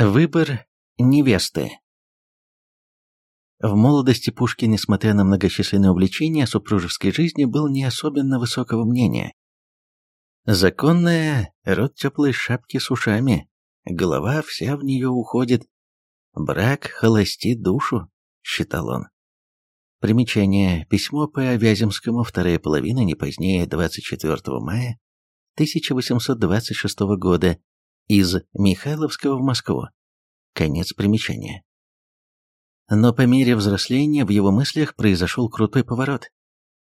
Выбор невесты В молодости Пушкин, несмотря на многочисленные увлечения, о супружеской жизни был не особенно высокого мнения. Законная, рот теплой шапки с ушами, голова вся в нее уходит. Брак холостит душу, считал он. Примечание. Письмо по Вяземскому, вторая половина, не позднее 24 мая 1826 года, из Михайловского в Москву. Конец примечания. Но по мере взросления в его мыслях произошел крутой поворот.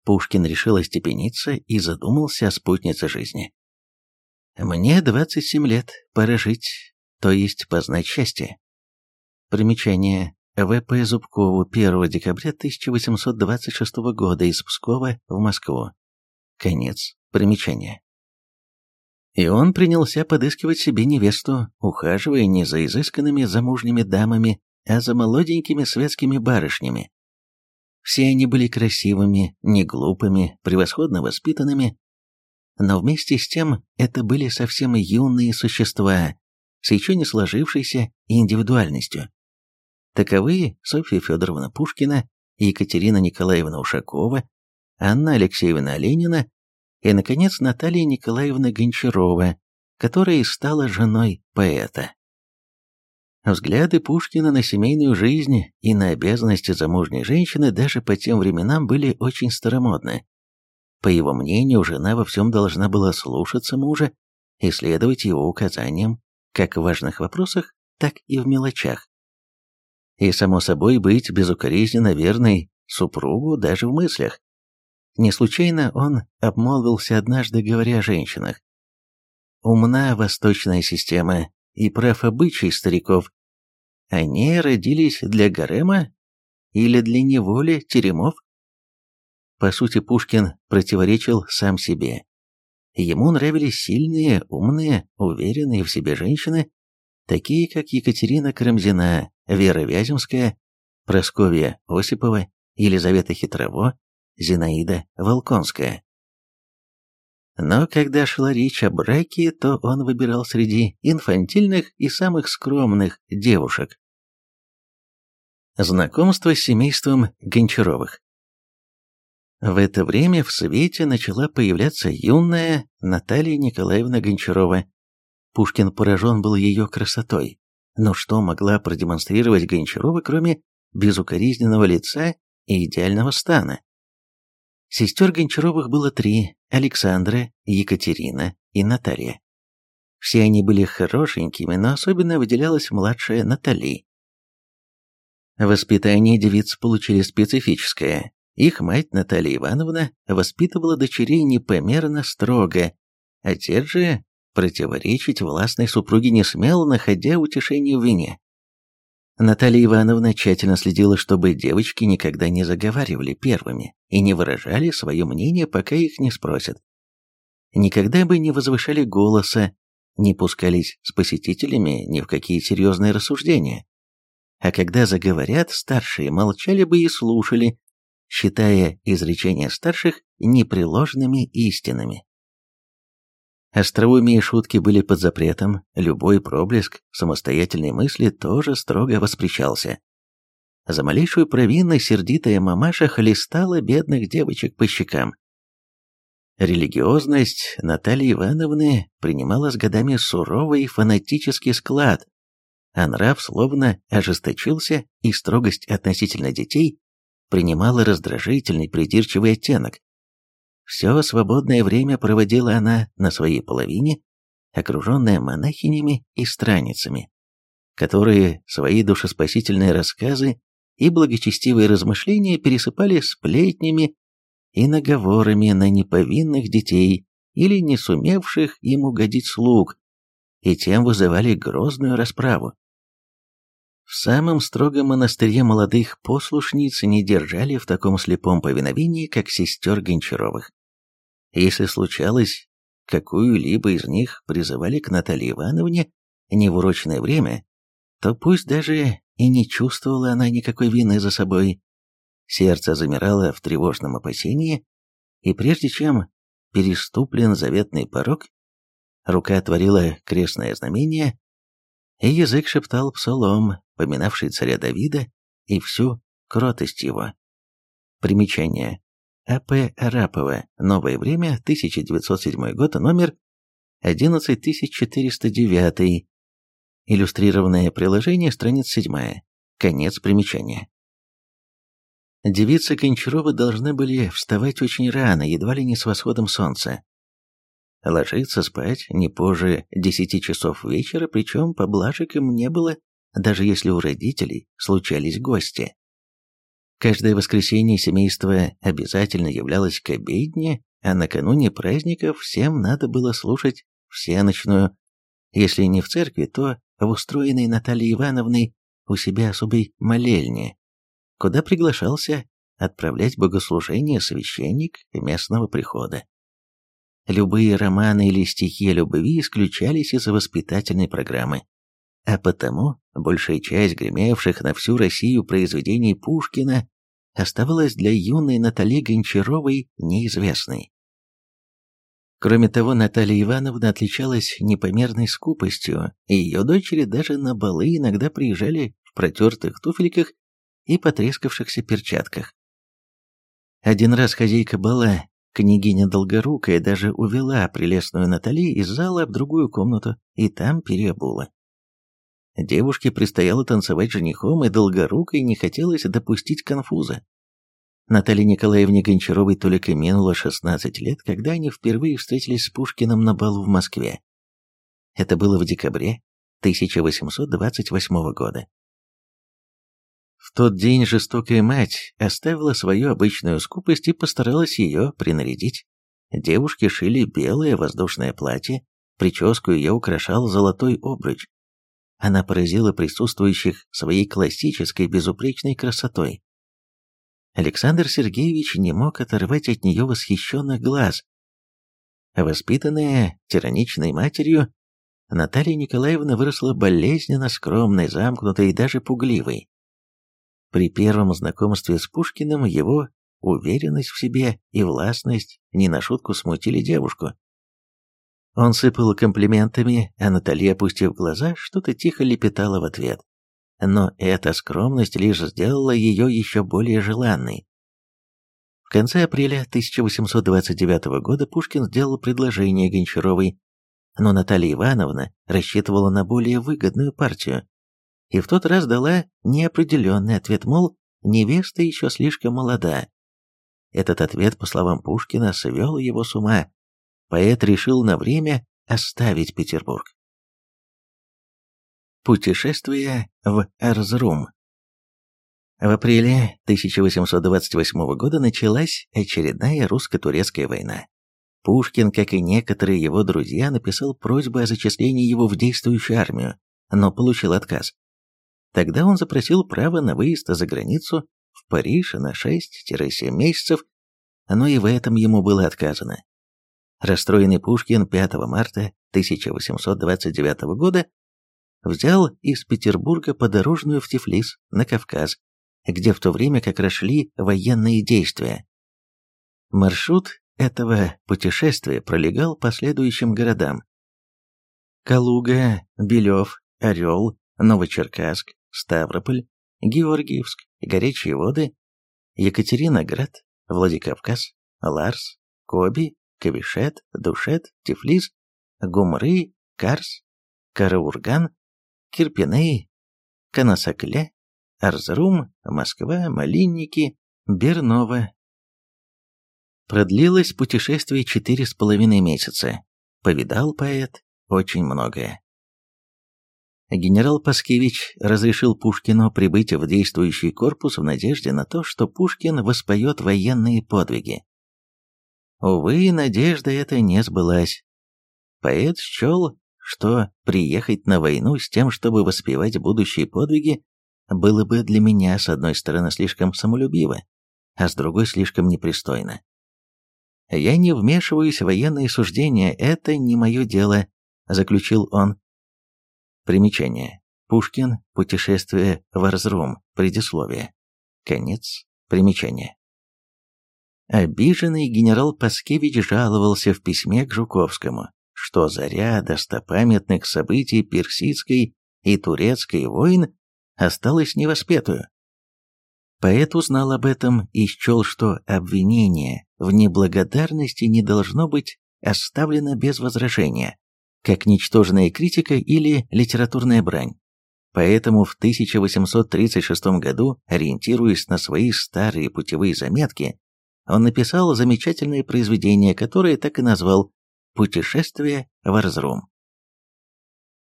Пушкин решил остепениться и задумался о спутнице жизни. «Мне 27 лет, пора жить, то есть познать счастье». Примечание. В.П. Зубкову 1 декабря 1826 года из Пскова в Москву. Конец примечания. И он принялся подыскивать себе невесту, ухаживая не за изысканными замужними дамами, а за молоденькими светскими барышнями. Все они были красивыми, не глупыми, превосходно воспитанными, но вместе с тем это были совсем юные существа с еще не сложившейся индивидуальностью. Таковы Софья Федоровна Пушкина, Екатерина Николаевна Ушакова, Анна Алексеевна Ленина и, наконец, Наталья Николаевна Гончарова, которая стала женой поэта. Взгляды Пушкина на семейную жизнь и на обязанности замужней женщины даже по тем временам были очень старомодны. По его мнению, жена во всем должна была слушаться мужа и следовать его указаниям, как в важных вопросах, так и в мелочах. И, само собой, быть безукоризненно верной супругу даже в мыслях. Не случайно он обмолвился однажды, говоря о женщинах. Умна восточная система и прав обычай стариков. Они родились для гарема или для неволи теремов? По сути, Пушкин противоречил сам себе. Ему нравились сильные, умные, уверенные в себе женщины, такие как Екатерина Карамзина, Вера Вяземская, Просковья Осипова, Елизавета Хитрово, Зинаида Волконская. Но когда шла речь о браке, то он выбирал среди инфантильных и самых скромных девушек. Знакомство с семейством Гончаровых. В это время в свете начала появляться юная Наталья Николаевна Гончарова. Пушкин поражен был ее красотой. Но что могла продемонстрировать Гончарова, кроме безукоризненного лица и идеального стана? Сестер Гончаровых было три – Александра, Екатерина и Наталья. Все они были хорошенькими, но особенно выделялась младшая Натали. Воспитание девиц получили специфическое. Их мать Наталья Ивановна воспитывала дочерей непомерно строго. Отец же противоречить властной супруге не смел, находя утешение в вине. Наталья Ивановна тщательно следила, чтобы девочки никогда не заговаривали первыми и не выражали свое мнение, пока их не спросят. Никогда бы не возвышали голоса, не пускались с посетителями ни в какие серьезные рассуждения. А когда заговорят, старшие молчали бы и слушали, считая изречения старших непреложными истинами. Остроумие и шутки были под запретом, любой проблеск самостоятельной мысли тоже строго воспрещался. За малейшую провинность сердитая мамаша хлестала бедных девочек по щекам. Религиозность Натальи Ивановны принимала с годами суровый фанатический склад, а нрав словно ожесточился, и строгость относительно детей принимала раздражительный придирчивый оттенок. Все свободное время проводила она на своей половине, окруженная монахинями и страницами, которые свои душеспасительные рассказы и благочестивые размышления пересыпали сплетнями и наговорами на неповинных детей или не сумевших им угодить слуг, и тем вызывали грозную расправу. В самом строгом монастыре молодых послушниц не держали в таком слепом повиновении, как сестер Гончаровых. Если случалось, какую-либо из них призывали к Наталье Ивановне не в урочное время, то пусть даже и не чувствовала она никакой вины за собой, сердце замирало в тревожном опасении, и прежде чем переступлен заветный порог, рука творила крестное знамение, и язык шептал псалом, поминавший царя Давида и всю кротость его. Примечание. А.П. Арапова. Новое время. 1907 год. Номер 11409. Иллюстрированное приложение. Страница 7. Конец примечания. Девицы Гончарова должны были вставать очень рано, едва ли не с восходом солнца. Ложиться спать не позже десяти часов вечера, причем поблажек им не было, даже если у родителей случались гости. Каждое воскресенье семейство обязательно являлось к обедне, а накануне праздников всем надо было слушать всеночную, если не в церкви, то в устроенной Натальей Ивановной у себя особой молельне, куда приглашался отправлять богослужение священник местного прихода. Любые романы или стихи любви исключались из воспитательной программы, а потому большая часть гремевших на всю Россию произведений Пушкина оставалась для юной Натальи Гончаровой неизвестной. Кроме того, Наталья Ивановна отличалась непомерной скупостью, и ее дочери даже на балы иногда приезжали в протертых туфельках и потрескавшихся перчатках. Один раз хозяйка бала, княгиня Долгорукая, даже увела прелестную Натали из зала в другую комнату и там переобула. Девушке предстояло танцевать женихом, и Долгорукой не хотелось допустить конфуза. Наталье Николаевне Гончаровой только минуло 16 лет, когда они впервые встретились с Пушкиным на балу в Москве. Это было в декабре 1828 года. В тот день жестокая мать оставила свою обычную скупость и постаралась ее принарядить. Девушки шили белое воздушное платье, прическу ее украшал золотой обруч. Она поразила присутствующих своей классической безупречной красотой. Александр Сергеевич не мог оторвать от нее восхищенных глаз. Воспитанная тираничной матерью, Наталья Николаевна выросла болезненно скромной, замкнутой и даже пугливой. При первом знакомстве с Пушкиным его уверенность в себе и властность не на шутку смутили девушку. Он сыпал комплиментами, а Наталья, опустив глаза, что-то тихо лепетала в ответ. Но эта скромность лишь сделала ее еще более желанной. В конце апреля 1829 года Пушкин сделал предложение Гончаровой, но Наталья Ивановна рассчитывала на более выгодную партию. И в тот раз дала неопределенный ответ, мол, невеста еще слишком молода. Этот ответ, по словам Пушкина, свел его с ума, поэт решил на время оставить Петербург. Путешествие в Эрзрум В апреле 1828 года началась очередная русско-турецкая война. Пушкин, как и некоторые его друзья, написал просьбу о зачислении его в действующую армию, но получил отказ. Тогда он запросил право на выезд за границу в Париж на 6-7 месяцев, но и в этом ему было отказано. Расстроенный Пушкин 5 марта 1829 года взял из Петербурга подорожную в Тифлис, на Кавказ, где в то время как раз шли военные действия. Маршрут этого путешествия пролегал по следующим городам. Калуга, Белев, Орел, Новочеркасск, Ставрополь, Георгиевск, Горячие воды, Екатериноград, Владикавказ, Ларс, Коби, Кавишет, Душет, Тифлис, Гумры, Карс, Караурган, Кирпины, Канасакле, Арзрум, Москва, Малинники, Бернова. Продлилось путешествие четыре с половиной месяца. Повидал поэт очень многое. Генерал Паскевич разрешил Пушкину прибыть в действующий корпус в надежде на то, что Пушкин воспоет военные подвиги. Увы, надежда эта не сбылась. Поэт счел, что приехать на войну с тем, чтобы воспевать будущие подвиги, было бы для меня, с одной стороны, слишком самолюбиво, а с другой слишком непристойно. «Я не вмешиваюсь в военные суждения, это не мое дело», — заключил он. Примечание. Пушкин. Путешествие в Арзрум. Предисловие. Конец примечания. Обиженный генерал Паскевич жаловался в письме к Жуковскому, что заря достопамятных событий персидской и турецкий воин осталась невоспетую. Поэт узнал об этом и счел, что обвинение в неблагодарности не должно быть оставлено без возражения, как ничтожная критика или литературная брань. Поэтому в 1836 году, ориентируясь на свои старые путевые заметки, он написал замечательное произведение, которое так и назвал «Путешествие в Арзрум».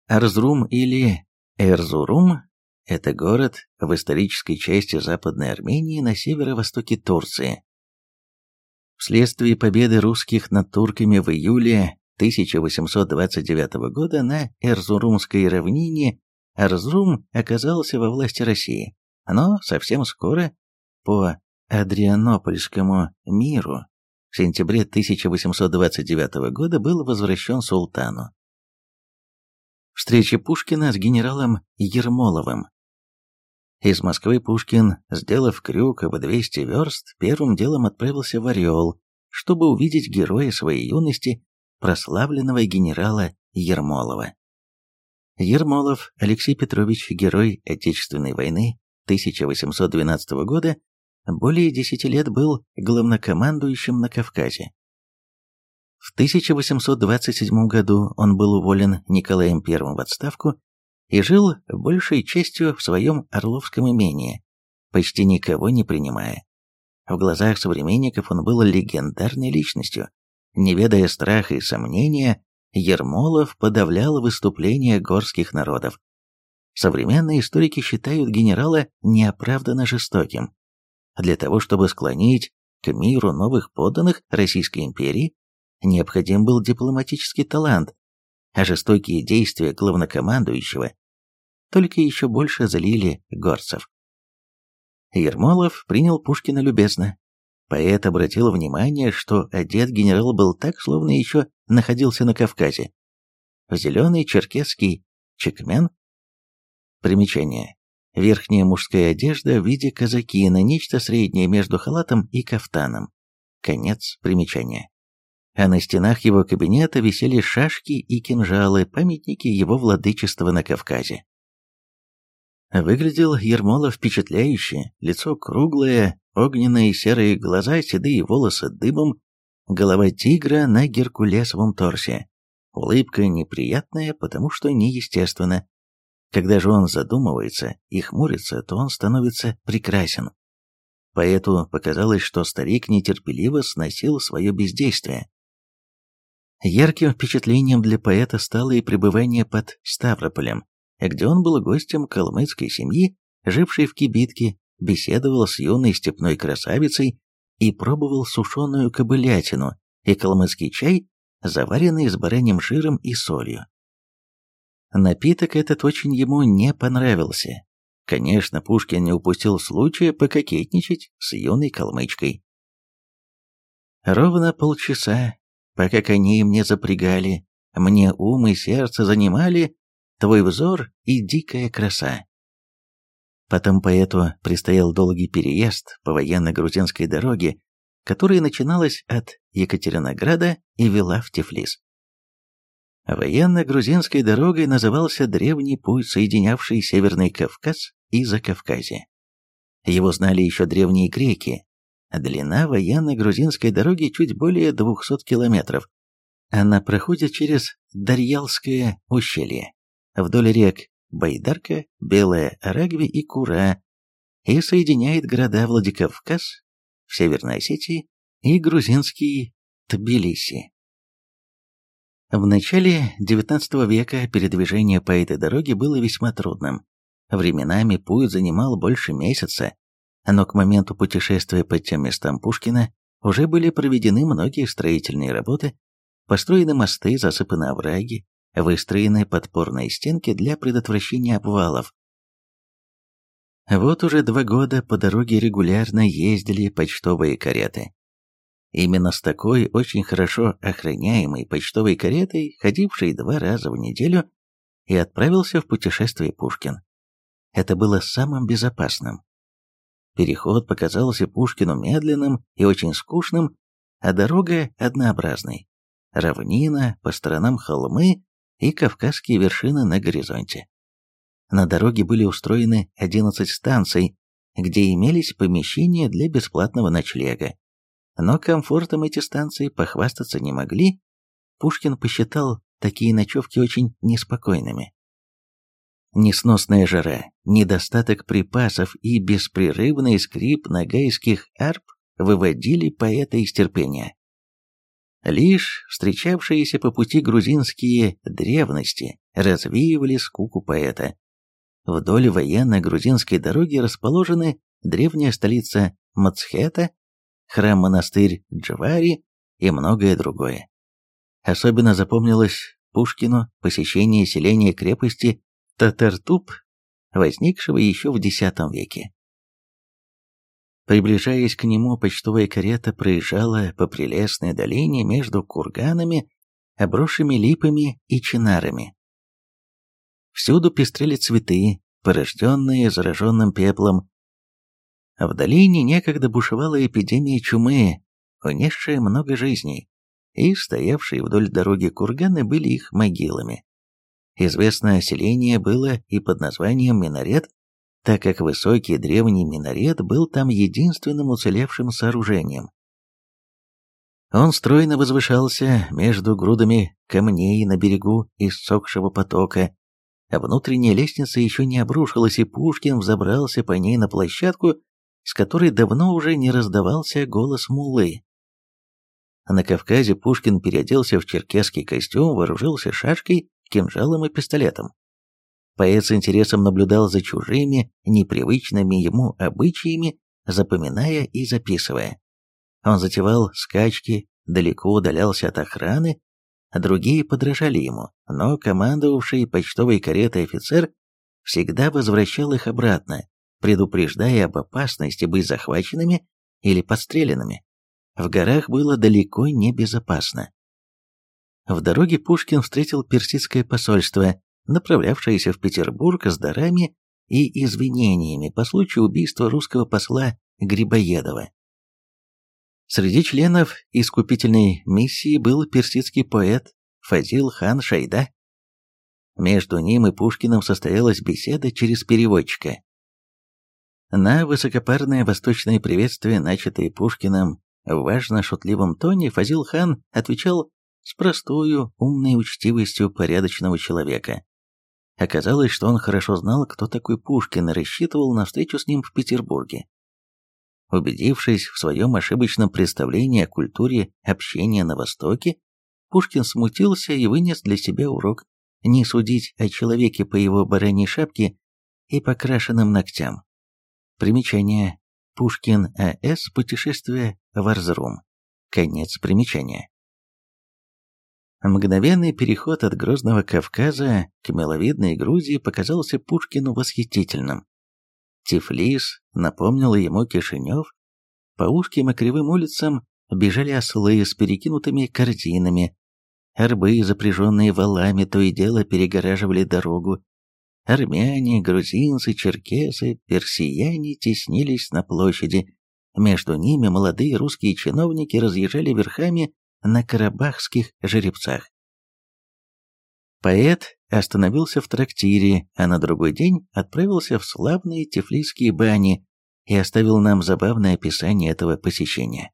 Арзрум или Эрзурум – это город в исторической части Западной Армении на северо-востоке Турции. Вследствие победы русских над турками в июле 1829 года на Эрзурумской равнине Арзрум оказался во власти России, но совсем скоро, по Адрианопольскому миру, в сентябре 1829 года был возвращен султану. Встреча Пушкина с генералом Ермоловым. Из Москвы Пушкин, сделав крюк в 200 верст, первым делом отправился в Орел, чтобы увидеть героя своей юности, прославленного генерала Ермолова. Ермолов Алексей Петрович, герой Отечественной войны 1812 года, более десяти лет был главнокомандующим на Кавказе. В 1827 году он был уволен Николаем I в отставку и жил большей частью в своем Орловском имении, почти никого не принимая. В глазах современников он был легендарной личностью. Не ведая страха и сомнения, Ермолов подавлял выступления горских народов. Современные историки считают генерала неоправданно жестоким. Для того, чтобы склонить к миру новых подданных Российской империи, необходим был дипломатический талант, а жестокие действия главнокомандующего только еще больше залили горцев. Ермолов принял Пушкина любезно. Поэт обратил внимание, что одет генерал был так, словно еще находился на Кавказе. Зеленый черкесский чекмен. Примечание. Верхняя мужская одежда в виде казакина, нечто среднее между халатом и кафтаном. Конец примечания. А на стенах его кабинета висели шашки и кинжалы, памятники его владычества на Кавказе. Выглядел Ермолов впечатляюще, лицо круглое, огненные серые глаза, седые волосы дыбом, голова тигра на геркулесовом торсе. Улыбка неприятная, потому что неестественно, когда же он задумывается и хмурится, то он становится прекрасен. Поэту показалось, что старик нетерпеливо сносил свое бездействие. Ярким впечатлением для поэта стало и пребывание под Ставрополем, где он был гостем калмыцкой семьи, жившей в кибитке, беседовал с юной степной красавицей и пробовал сушеную кобылятину и калмыцкий чай, заваренный с бараньим жиром и солью. Напиток этот очень ему не понравился. Конечно, Пушкин не упустил случая пококетничать с юной калмычкой. Ровно полчаса, пока коней мне запрягали, мне ум и сердце занимали твой взор и дикая краса. Потом поэту предстоял долгий переезд по военно-грузинской дороге, которая начиналась от Екатеринограда и вела в Тифлис. Военно-грузинской дорогой назывался древний путь, соединявший Северный Кавказ и Закавказье. Его знали еще древние греки. Длина военно-грузинской дороги чуть более 200 километров. Она проходит через Дарьялское ущелье, вдоль рек Байдарка, Белая Арагви и Кура и соединяет города Владикавказ в Северной Осетии и грузинский Тбилиси. В начале XIX века передвижение по этой дороге было весьма трудным. Временами путь занимал больше месяца, но к моменту путешествия по тем местам Пушкина уже были проведены многие строительные работы, построены мосты, засыпаны овраги, выстроены подпорные стенки для предотвращения обвалов. Вот уже два года по дороге регулярно ездили почтовые кареты. Именно с такой очень хорошо охраняемой почтовой каретой, ходившей два раза в неделю, и отправился в путешествие Пушкин. Это было самым безопасным. Переход показался Пушкину медленным и очень скучным, а дорога однообразной. Равнина, по сторонам холмы и кавказские вершины на горизонте. На дороге были устроены 11 станций, где имелись помещения для бесплатного ночлега. Но комфортом эти станции похвастаться не могли. Пушкин посчитал такие ночевки очень неспокойными. Несносная жара, недостаток припасов и беспрерывный скрип нагайских арп выводили поэта из терпения. Лишь встречавшиеся по пути грузинские древности развеивали скуку поэта. Вдоль военно-грузинской дороги расположены древняя столица Мацхета, храм-монастырь Джавари и многое другое. Особенно запомнилось Пушкину посещение селения крепости Татартуп, возникшего еще в X веке. Приближаясь к нему, почтовая карета проезжала по прелестной долине между курганами, обросшими липами и чинарами. Всюду пестрели цветы, порожденные зараженным пеплом. В долине некогда бушевала эпидемия чумы, унесшая много жизней, и стоявшие вдоль дороги курганы были их могилами. Известное селение было и под названием Минарет, так как высокий древний минарет был там единственным уцелевшим сооружением. Он стройно возвышался между грудами камней на берегу иссохшего потока, а внутренняя лестница еще не обрушилась, и Пушкин взобрался по ней на площадку, с которой давно уже не раздавался голос муллы. На Кавказе Пушкин переоделся в черкесский костюм, вооружился шашкой, кинжалом и пистолетом. Поэт с интересом наблюдал за чужими, непривычными ему обычаями, запоминая и записывая. Он затевал скачки, далеко удалялся от охраны, а другие подражали ему, но командовавший почтовой каретой офицер всегда возвращал их обратно, предупреждая об опасности быть захваченными или подстреленными. В горах было далеко не безопасно. В дороге Пушкин встретил персидское посольство, направлявшееся в Петербург с дарами и извинениями по случаю убийства русского посла Грибоедова. Среди членов искупительной миссии был персидский поэт Фазил хан Шайда. Между ним и Пушкиным состоялась беседа через переводчика. На высокопарное восточное приветствие, начатое Пушкиным в важно-шутливом тоне, Фазил хан отвечал с простою, умной учтивостью порядочного человека. Оказалось, что он хорошо знал, кто такой Пушкин, и рассчитывал на встречу с ним в Петербурге. Убедившись в своем ошибочном представлении о культуре общения на Востоке, Пушкин смутился и вынес для себя урок не судить о человеке по его бараньей шапке и покрашенным ногтям. Примечание. Пушкин А.С. Путешествие в Арзрум. Конец примечания. Мгновенный переход от грозного Кавказа к миловидной Грузии показался Пушкину восхитительным. Тифлис напомнил ему Кишинев. По узким и кривым улицам бежали ослы с перекинутыми корзинами. Арбы, запряженные валами, то и дело перегораживали дорогу. Армяне, грузинцы, черкесы, персияне теснились на площади. Между ними молодые русские чиновники разъезжали верхами на карабахских жеребцах. Поэт остановился в трактире, а на другой день отправился в славные тифлисские бани и оставил нам забавное описание этого посещения.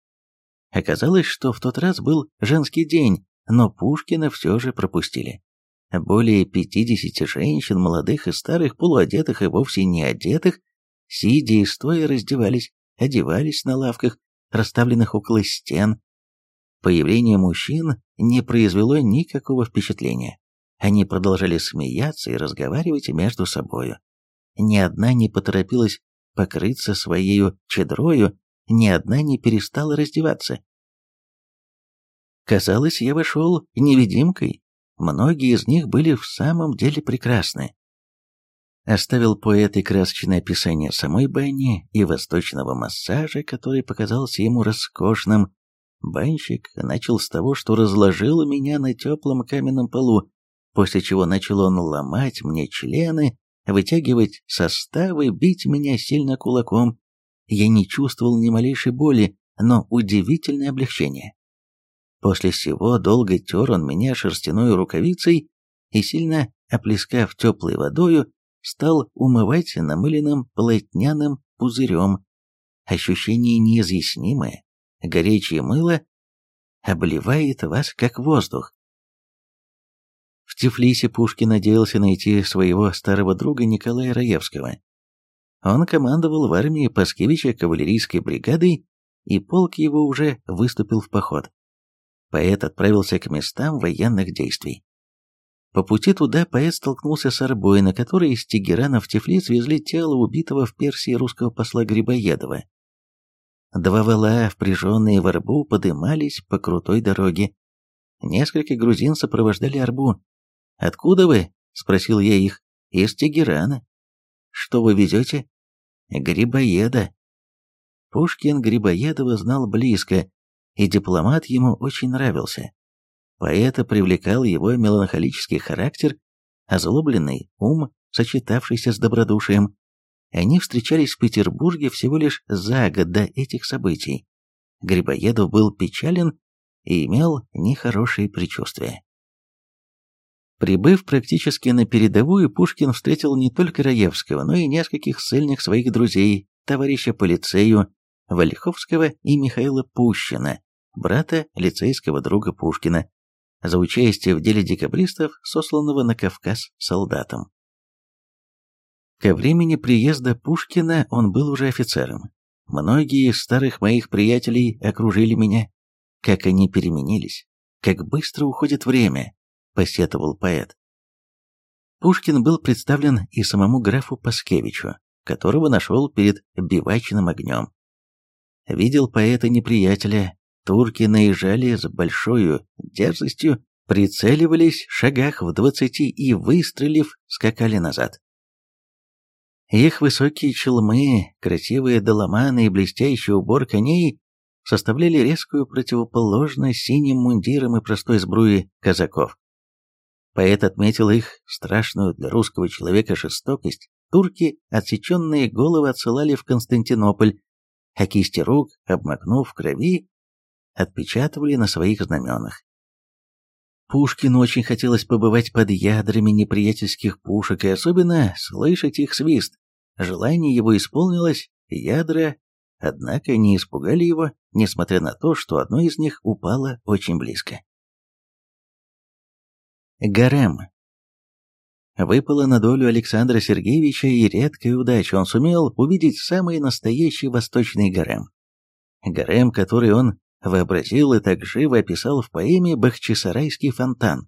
Оказалось, что в тот раз был женский день, но Пушкина все же пропустили. Более 50 женщин, молодых и старых, полуодетых и вовсе не одетых, сидя и стоя раздевались, одевались на лавках, расставленных около стен. Появление мужчин не произвело никакого впечатления. Они продолжали смеяться и разговаривать между собою. Ни одна не поторопилась покрыться своею чедрою, ни одна не перестала раздеваться. Казалось, я вошел невидимкой. Многие из них были в самом деле прекрасны. Оставил поэт и красочное описание самой бани и восточного массажа, который показался ему роскошным. Банщик начал с того, что разложил меня на теплом каменном полу, после чего начал он ломать мне члены, вытягивать составы, бить меня сильно кулаком. Я не чувствовал ни малейшей боли, но удивительное облегчение. После всего долго тер он меня шерстяной рукавицей и, сильно оплескав теплой водою, стал умывать намыленным полотняным пузырем. Ощущение неизъяснимое, горячее мыло обливает вас как воздух. В Тифлисе Пушкин надеялся найти своего старого друга Николая Раевского. Он командовал в армии Паскевича кавалерийской бригадой, и полк его уже выступил в поход. Поэт отправился к местам военных действий. По пути туда поэт столкнулся с Арбой, на которой из Тегерана в Тифлис везли тело убитого в Персии русского посла Грибоедова. Два вала, впряженные в арбу, подымались по крутой дороге. Несколько грузин сопровождали арбу. «Откуда вы?» — спросил я их. «Из Тегерана». «Что вы везете?» «Грибоеда». Пушкин Грибоедова знал близко, и дипломат ему очень нравился. Поэта привлекал его меланхолический характер, озлобленный ум, сочетавшийся с добродушием. Они встречались в Петербурге всего лишь за год до этих событий. Грибоедов был печален и имел нехорошие предчувствия. Прибыв практически на передовую, Пушкин встретил не только Раевского, но и нескольких сильных своих друзей, товарища по лицею, Вольховского и Михаила Пущина, брата лицейского друга Пушкина, за участие в деле декабристов, сосланного на Кавказ солдатам. Ко времени приезда Пушкина он был уже офицером. Многие из старых моих приятелей окружили меня. Как они переменились, как быстро уходит время, посетовал поэт. Пушкин был представлен и самому графу Паскевичу, которого нашел перед бивачным огнем. Видел поэта неприятеля, Турки наезжали с большой дерзостью, прицеливались в шагах в двадцати и, выстрелив, скакали назад. Их высокие челмы, красивые доломаны и блестящий убор коней составляли резкую противоположность синим мундирам и простой сбруе казаков. Поэт отметил их страшную для русского человека жестокость. Турки отсеченные головы отсылали в Константинополь, а кисти рук, обмакнув в крови, отпечатывали на своих знаменах. Пушкину очень хотелось побывать под ядрами неприятельских пушек и особенно слышать их свист. Желание его исполнилось, ядра, однако, не испугали его, несмотря на то, что одно из них упало очень близко. Гарем. Выпала на долю Александра Сергеевича и редкая удача, он сумел увидеть самый настоящий восточный гарем. Гарем, который он вообразил и так живо описал в поэме «Бахчисарайский фонтан».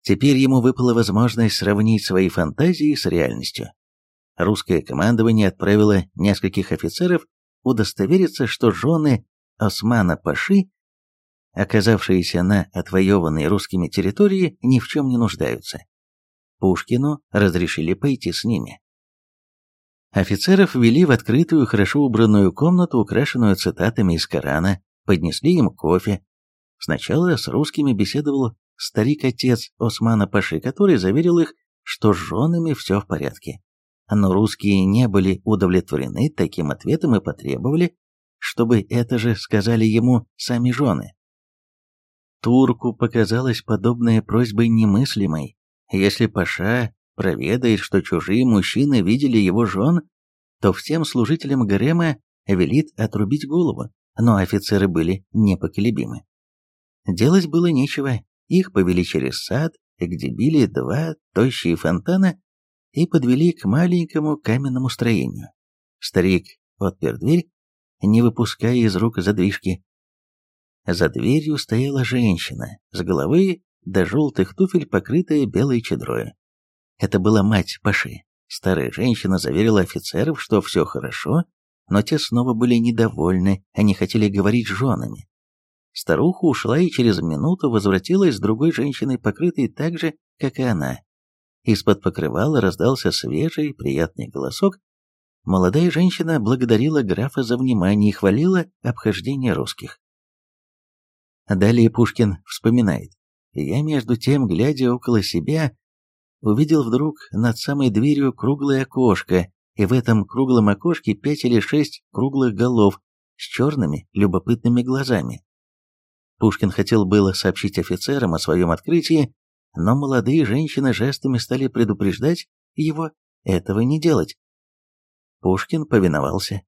Теперь ему выпала возможность сравнить свои фантазии с реальностью. Русское командование отправило нескольких офицеров удостовериться, что жены Османа Паши, оказавшиеся на отвоеванной русскими территории, ни в чем не нуждаются. Пушкину разрешили пойти с ними. Офицеров ввели в открытую, хорошо убранную комнату, украшенную цитатами из Корана, поднесли им кофе. Сначала с русскими беседовал старик-отец Османа Паши, который заверил их, что с женами все в порядке. Но русские не были удовлетворены таким ответом и потребовали, чтобы это же сказали ему сами жены. Турку показалась подобная просьба немыслимой. Если Паша проведает, что чужие мужчины видели его жен, то всем служителям гарема велит отрубить голову но офицеры были непоколебимы. Делать было нечего, их повели через сад, где били два тощие фонтана и подвели к маленькому каменному строению. Старик отпер дверь, не выпуская из рук задвижки. За дверью стояла женщина, с головы до желтых туфель, покрытая белой чадрою. Это была мать Паши. Старая женщина заверила офицеров, что все хорошо, но те снова были недовольны, они хотели говорить с женами. Старуха ушла и через минуту возвратилась с другой женщиной, покрытой так же, как и она. Из-под покрывала раздался свежий, приятный голосок. Молодая женщина благодарила графа за внимание и хвалила обхождение русских. Далее Пушкин вспоминает. Я, между тем, глядя около себя, увидел вдруг над самой дверью круглое окошко, и в этом круглом окошке пять или шесть круглых голов с черными любопытными глазами. Пушкин хотел было сообщить офицерам о своем открытии, но молодые женщины жестами стали предупреждать его этого не делать. Пушкин повиновался.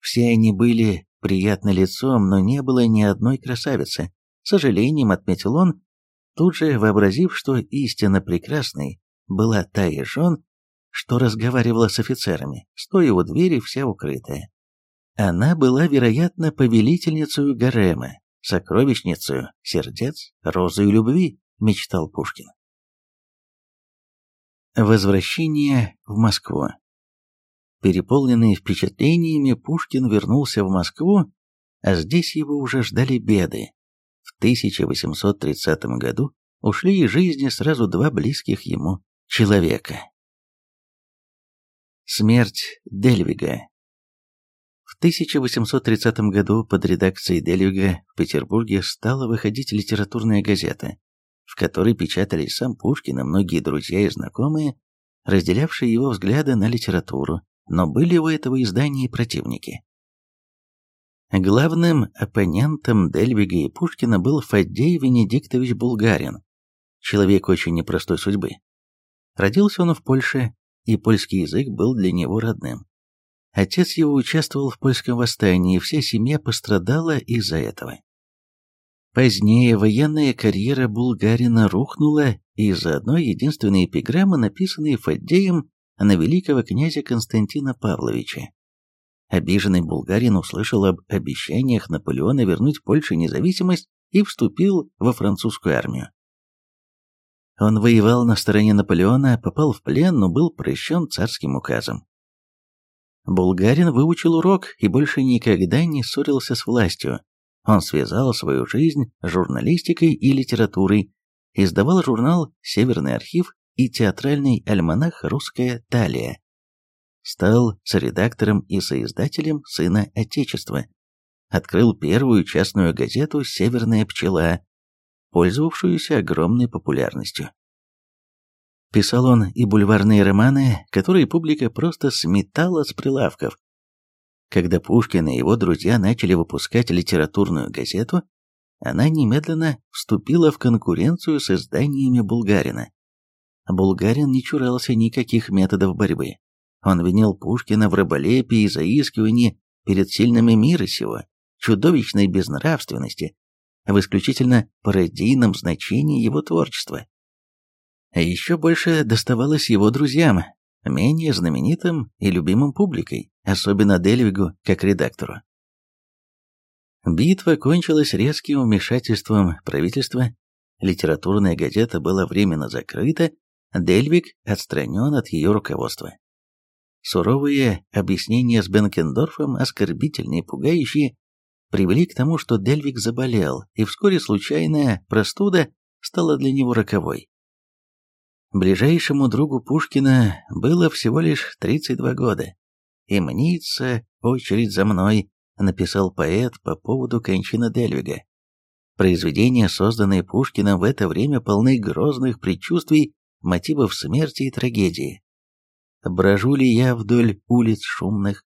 Все они были приятны лицом, но не было ни одной красавицы. Сожалением отметил он, тут же вообразив, что истинно прекрасной была та из жен, что разговаривала с офицерами, стоя у двери вся укрытая. Она была, вероятно, повелительницей гарема, сокровищницей сердец, розой любви, мечтал Пушкин. Возвращение в Москву Переполненный впечатлениями, Пушкин вернулся в Москву, а здесь его уже ждали беды. В 1830 году ушли из жизни сразу два близких ему человека. Смерть Дельвига В 1830 году под редакцией Дельвига в Петербурге стала выходить литературная газета, в которой печатались сам Пушкин и многие друзья и знакомые, разделявшие его взгляды на литературу, но были у этого издания и противники. Главным оппонентом Дельвига и Пушкина был Фаддей Венедиктович Булгарин, человек очень непростой судьбы. Родился он в Польше, и польский язык был для него родным. Отец его участвовал в польском восстании, и вся семья пострадала из-за этого. Позднее военная карьера Булгарина рухнула из-за одной единственной эпиграммы, написанной Фаддеем на великого князя Константина Павловича. Обиженный булгарин услышал об обещаниях Наполеона вернуть Польше независимость и вступил во французскую армию. Он воевал на стороне Наполеона, попал в плен, но был прощен царским указом. Булгарин выучил урок и больше никогда не ссорился с властью. Он связал свою жизнь с журналистикой и литературой, издавал журнал «Северный архив» и театральный альманах «Русская талия». Стал соредактором и соиздателем «Сына Отечества». Открыл первую частную газету «Северная пчела», пользовавшуюся огромной популярностью. Писал он и бульварные романы, которые публика просто сметала с прилавков. Когда Пушкин и его друзья начали выпускать литературную газету, она немедленно вступила в конкуренцию с изданиями Булгарина. Булгарин не чурался никаких методов борьбы. Он винил Пушкина в раболепии и заискивании перед сильными мира сего, чудовищной безнравственности, в исключительно пародийном значении его творчества. А еще больше доставалось его друзьям, менее знаменитым и любимым публикой, особенно Дельвигу как редактору. Битва кончилась резким вмешательством правительства, литературная газета была временно закрыта, Дельвик отстранен от ее руководства. Суровые объяснения с Бенкендорфом, оскорбительные, пугающие, привели к тому, что Дельвик заболел, и вскоре случайная простуда стала для него роковой. Ближайшему другу Пушкина было всего лишь 32 года. «И мнится очередь за мной», написал поэт по поводу кончины Дельвига. Произведения, созданные Пушкиным в это время, полны грозных предчувствий мотивов смерти и трагедии. Брожу ли я вдоль улиц шумных,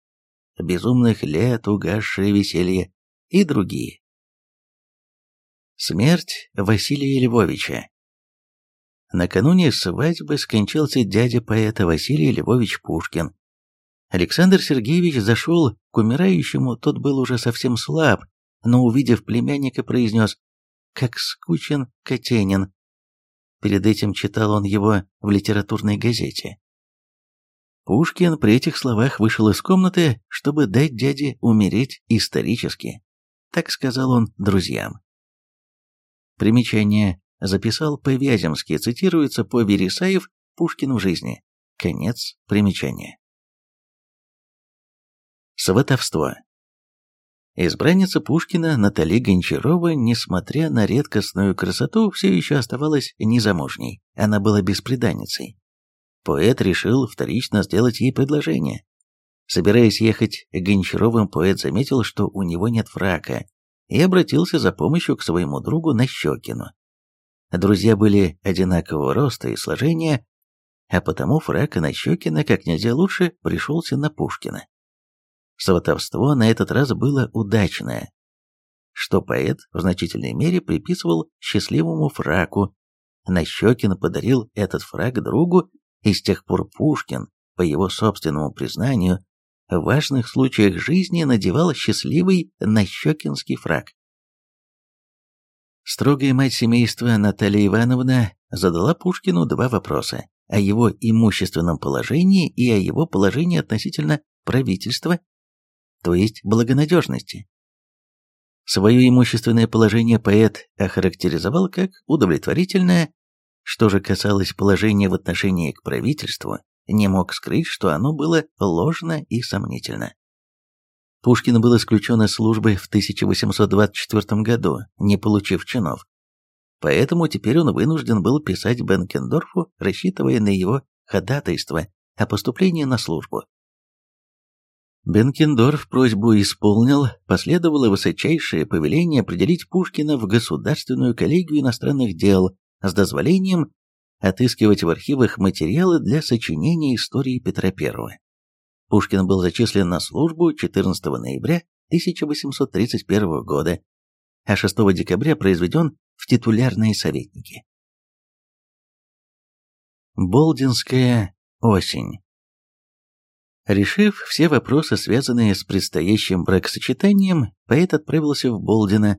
безумных лет, угасшее веселье и другие. Смерть Василия Львовича Накануне свадьбы скончался дядя поэта Василий Львович Пушкин. Александр Сергеевич зашел к умирающему, тот был уже совсем слаб, но, увидев племянника, произнес «Как скучен Катенин». Перед этим читал он его в литературной газете. Пушкин при этих словах вышел из комнаты, чтобы дать дяде умереть исторически. Так сказал он друзьям. Примечание записал по-вяземски, цитируется по Вересаев в жизни. Конец примечания. Сватовство. Избранница Пушкина Натали Гончарова, несмотря на редкостную красоту, все еще оставалась незамужней. Она была бесприданницей. Поэт решил вторично сделать ей предложение. Собираясь ехать Гончаровым, поэт заметил, что у него нет фрака, и обратился за помощью к своему другу Нащекину. Друзья были одинакового роста и сложения, а потому фрак Нащекина как нельзя лучше пришелся на Пушкина. Сватовство на этот раз было удачное, что поэт в значительной мере приписывал счастливому фраку. Нащекин подарил этот фраг другу и с тех пор Пушкин, по его собственному признанию, в важных случаях жизни надевал счастливый нащекинский фраг. Строгая мать семейства Наталья Ивановна задала Пушкину два вопроса о его имущественном положении и о его положении относительно правительства, то есть благонадежности. Свое имущественное положение поэт охарактеризовал как удовлетворительное, что же касалось положения в отношении к правительству, не мог скрыть, что оно было ложно и сомнительно. Пушкин был исключен из службы в 1824 году, не получив чинов. Поэтому теперь он вынужден был писать Бенкендорфу, рассчитывая на его ходатайство о поступлении на службу. Бенкендорф просьбу исполнил, последовало высочайшее повеление определить Пушкина в Государственную коллегию иностранных дел с дозволением отыскивать в архивах материалы для сочинения истории Петра I. Пушкин был зачислен на службу 14 ноября 1831 года, а 6 декабря произведен в титулярные советники. Болдинская осень Решив все вопросы, связанные с предстоящим бракосочетанием, поэт отправился в Болдино,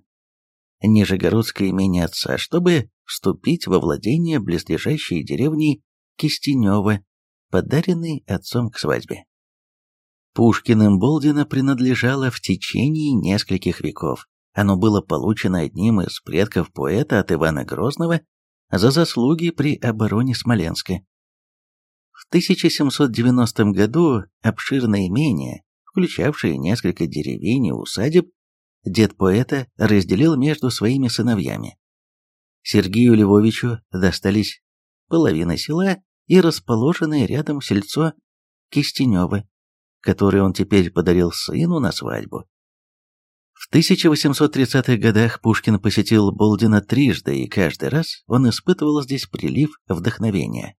Нижегородское имение отца, чтобы вступить во владение близлежащей деревни Кистенева, подаренной отцом к свадьбе. Пушкиным Болдина принадлежало в течение нескольких веков. Оно было получено одним из предков поэта от Ивана Грозного за заслуги при обороне Смоленска. В 1790 году обширное имение, включавшее несколько деревень и усадеб, дед поэта разделил между своими сыновьями. Сергею Львовичу достались половина села и расположенное рядом сельцо Кистенево, которое он теперь подарил сыну на свадьбу. В 1830-х годах Пушкин посетил Болдина трижды, и каждый раз он испытывал здесь прилив вдохновения.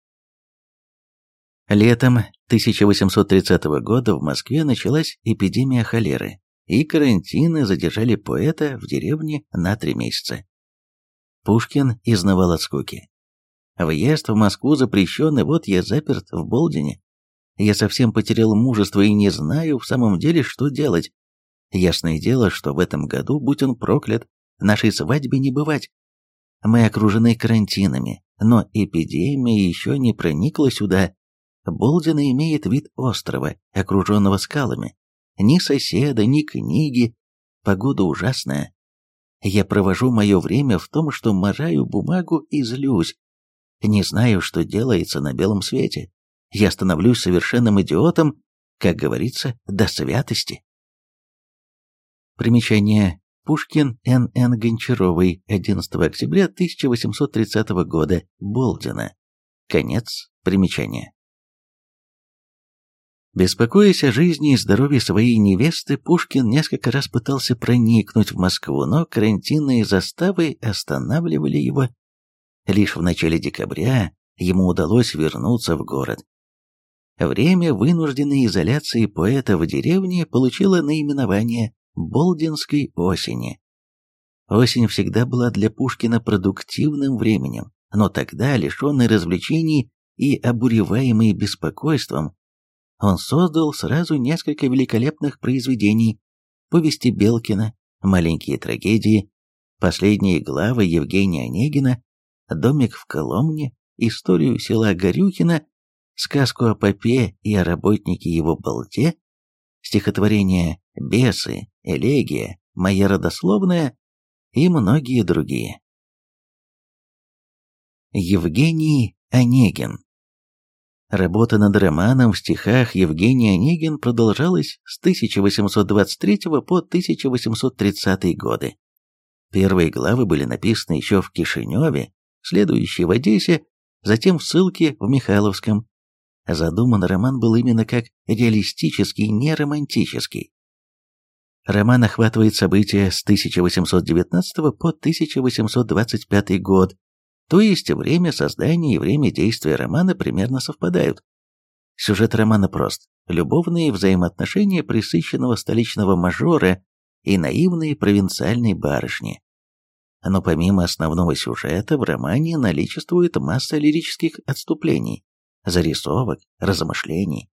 Летом 1830 года в Москве началась эпидемия холеры, и карантины задержали поэта в деревне на три месяца. Пушкин изнывал от скуки. Въезд в Москву запрещен, и вот я заперт в Болдине. Я совсем потерял мужество и не знаю в самом деле, что делать. Ясное дело, что в этом году, будь он проклят, нашей свадьбе не бывать. Мы окружены карантинами, но эпидемия еще не проникла сюда. Болдина имеет вид острова, окруженного скалами. Ни соседа, ни книги. Погода ужасная. Я провожу мое время в том, что мораю бумагу и злюсь. Не знаю, что делается на белом свете. Я становлюсь совершенным идиотом, как говорится, до святости. Примечание. Пушкин Н.Н. Гончаровой, 11 октября 1830 года, Болдина. Конец примечания. Беспокоясь о жизни и здоровье своей невесты, Пушкин несколько раз пытался проникнуть в Москву, но карантинные заставы останавливали его. Лишь в начале декабря ему удалось вернуться в город. Время вынужденной изоляции поэта в деревне получило наименование Болдинской осени. Осень всегда была для Пушкина продуктивным временем, но тогда, лишенный развлечений и обуреваемый беспокойством, он создал сразу несколько великолепных произведений, повести Белкина, маленькие трагедии, последние главы Евгения Онегина, домик в Коломне, историю села Горюхина, сказку о попе и о работнике его болте, стихотворение «Бесы», «Элегия», «Моя родословная» и многие другие. Евгений Онегин Работа над романом в стихах Евгения Онегин продолжалась с 1823 по 1830 годы. Первые главы были написаны еще в Кишиневе, следующие в Одессе, затем в ссылке в Михайловском, Задуман роман был именно как реалистический, не романтический. Роман охватывает события с 1819 по 1825 год, то есть время создания и время действия романа примерно совпадают. Сюжет романа прост. Любовные взаимоотношения присыщенного столичного мажора и наивной провинциальной барышни. Но помимо основного сюжета в романе наличествует масса лирических отступлений, зарисовок, размышлений.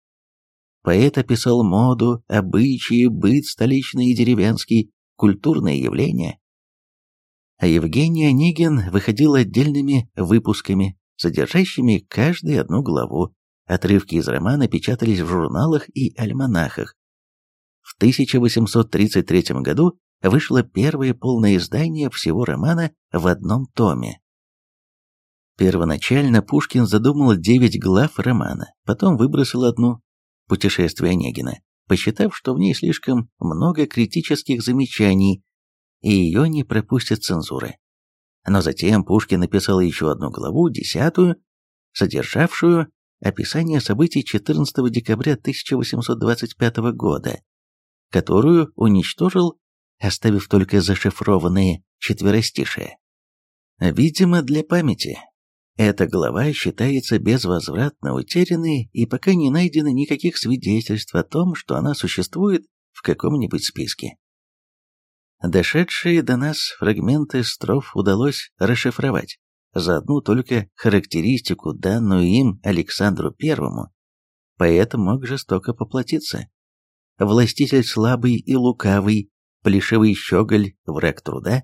Поэт описал моду, обычаи, быт столичный и деревенский, культурные явления. А Евгений Онегин выходил отдельными выпусками, содержащими каждый одну главу. Отрывки из романа печатались в журналах и альманахах. В 1833 году вышло первое полное издание всего романа в одном томе. Первоначально Пушкин задумал девять глав романа, потом выбросил одну «Путешествие Онегина», посчитав, что в ней слишком много критических замечаний, и ее не пропустят цензуры. Но затем Пушкин написал еще одну главу, десятую, содержавшую описание событий 14 декабря 1825 года, которую уничтожил, оставив только зашифрованные четверостишие. Видимо, для памяти, эта глава считается безвозвратно утерянной, и пока не найдено никаких свидетельств о том, что она существует в каком-нибудь списке. Дошедшие до нас фрагменты строф удалось расшифровать. За одну только характеристику, данную им Александру Первому, поэт мог жестоко поплатиться. Властитель слабый и лукавый, плешивый щеголь, враг труда,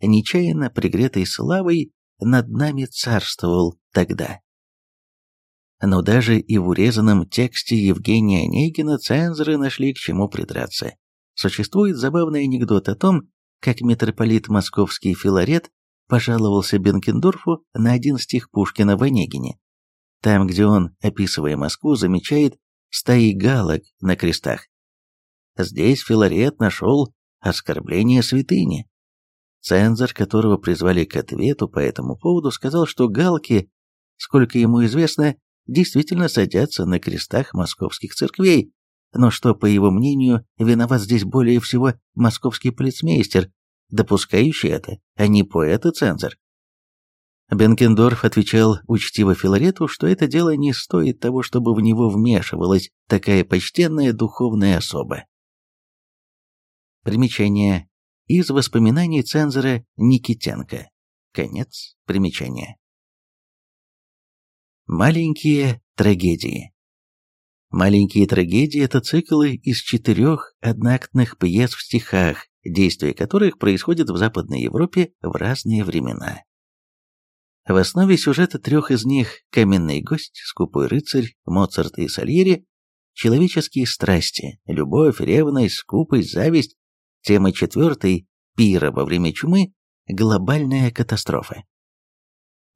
нечаянно пригретый славой, над нами царствовал тогда. Но даже и в урезанном тексте Евгения Онегина цензоры нашли к чему придраться. Существует забавный анекдот о том, как митрополит московский Филарет пожаловался Бенкендорфу на один стих Пушкина в Онегине. Там, где он, описывая Москву, замечает стаи галок на крестах. Здесь Филарет нашел оскорбление святыни. Цензор, которого призвали к ответу по этому поводу, сказал, что галки, сколько ему известно, действительно садятся на крестах московских церквей, но что, по его мнению, виноват здесь более всего московский полицмейстер, допускающий это, а не поэт и цензор. Бенкендорф отвечал учтиво Филарету, что это дело не стоит того, чтобы в него вмешивалась такая почтенная духовная особа. Примечание из воспоминаний цензора Никитенко. Конец примечания. Маленькие трагедии. Маленькие трагедии – это циклы из четырех одноактных пьес в стихах, действия которых происходят в Западной Европе в разные времена. В основе сюжета трех из них «Каменный гость», «Скупой рыцарь», «Моцарт» и «Сальери» – человеческие страсти, любовь, ревность, скупость, зависть, Тема четвертой – пира во время чумы – глобальная катастрофа.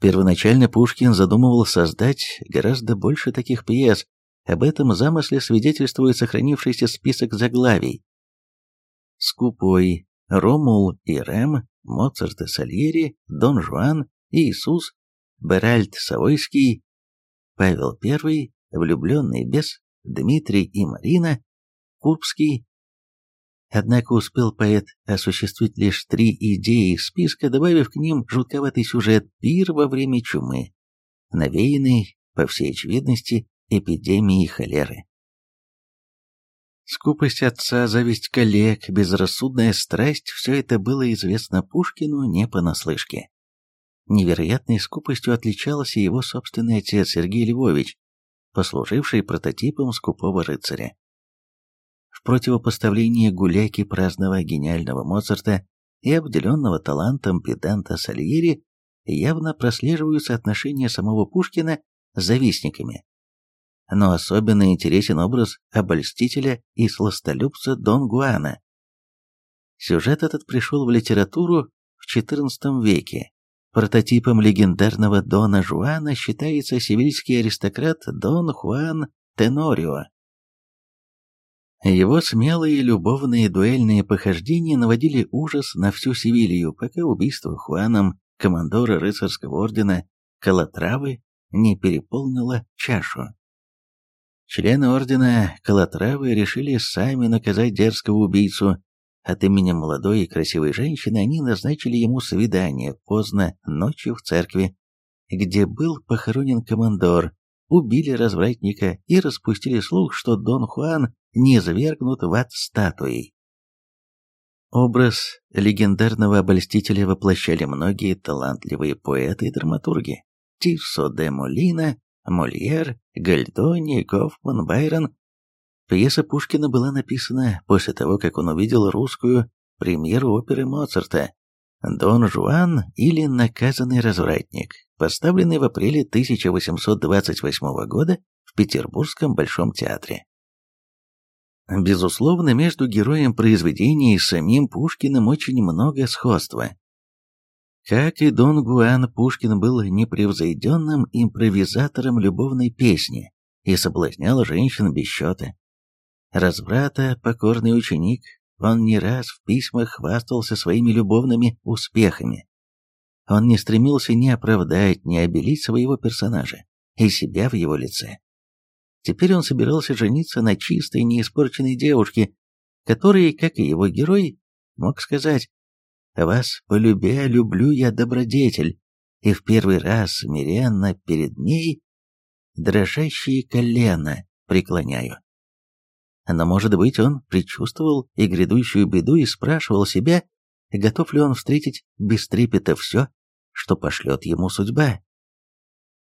Первоначально Пушкин задумывал создать гораздо больше таких пьес, об этом замысле свидетельствует сохранившийся список заглавий. Скупой, Ромул и Рэм, Моцарт и Сальери, Дон Жуан, Иисус, Беральд Савойский, Павел I, Влюбленный бес, Дмитрий и Марина, Курбский, Однако успел поэт осуществить лишь три идеи из списка, добавив к ним жутковатый сюжет «Пир во время чумы», навеянный, по всей очевидности, эпидемией холеры. Скупость отца, зависть коллег, безрассудная страсть – все это было известно Пушкину не понаслышке. Невероятной скупостью отличался его собственный отец Сергей Львович, послуживший прототипом скупого рыцаря. В противопоставлении гуляки праздного гениального Моцарта и обделенного талантом педанта Сальери явно прослеживаются отношения самого Пушкина с завистниками. Но особенно интересен образ обольстителя и сластолюбца Дон Гуана. Сюжет этот пришел в литературу в XIV веке. Прототипом легендарного Дона Жуана считается севильский аристократ Дон Хуан Тенорио, его смелые любовные дуэльные похождения наводили ужас на всю Севилью, пока убийство Хуаном командора рыцарского ордена Калатравы не переполнило чашу. Члены ордена Калатравы решили сами наказать дерзкого убийцу. От имени молодой и красивой женщины они назначили ему свидание поздно ночью в церкви, где был похоронен командор, убили развратника и распустили слух, что Дон Хуан не свергнут в ад статуей. Образ легендарного обольстителя воплощали многие талантливые поэты и драматурги. Тиссо де Молина, Мольер, Гальдони, Гофман, Байрон. Пьеса Пушкина была написана после того, как он увидел русскую премьеру оперы Моцарта «Дон Жуан» или «Наказанный развратник», поставленный в апреле 1828 года в Петербургском Большом театре. Безусловно, между героем произведения и самим Пушкиным очень много сходства. Как и Дон Гуан, Пушкин был непревзойденным импровизатором любовной песни и соблазнял женщин без счета. Разврата покорный ученик, он не раз в письмах хвастался своими любовными успехами. Он не стремился ни оправдать, ни обелить своего персонажа и себя в его лице. Теперь он собирался жениться на чистой, неиспорченной девушке, которой, как и его герой, мог сказать «Вас, полюбя, люблю я добродетель, и в первый раз смиренно перед ней дрожащие колено преклоняю». Но, может быть, он предчувствовал и грядущую беду и спрашивал себя, готов ли он встретить без трепета все, что пошлет ему судьба.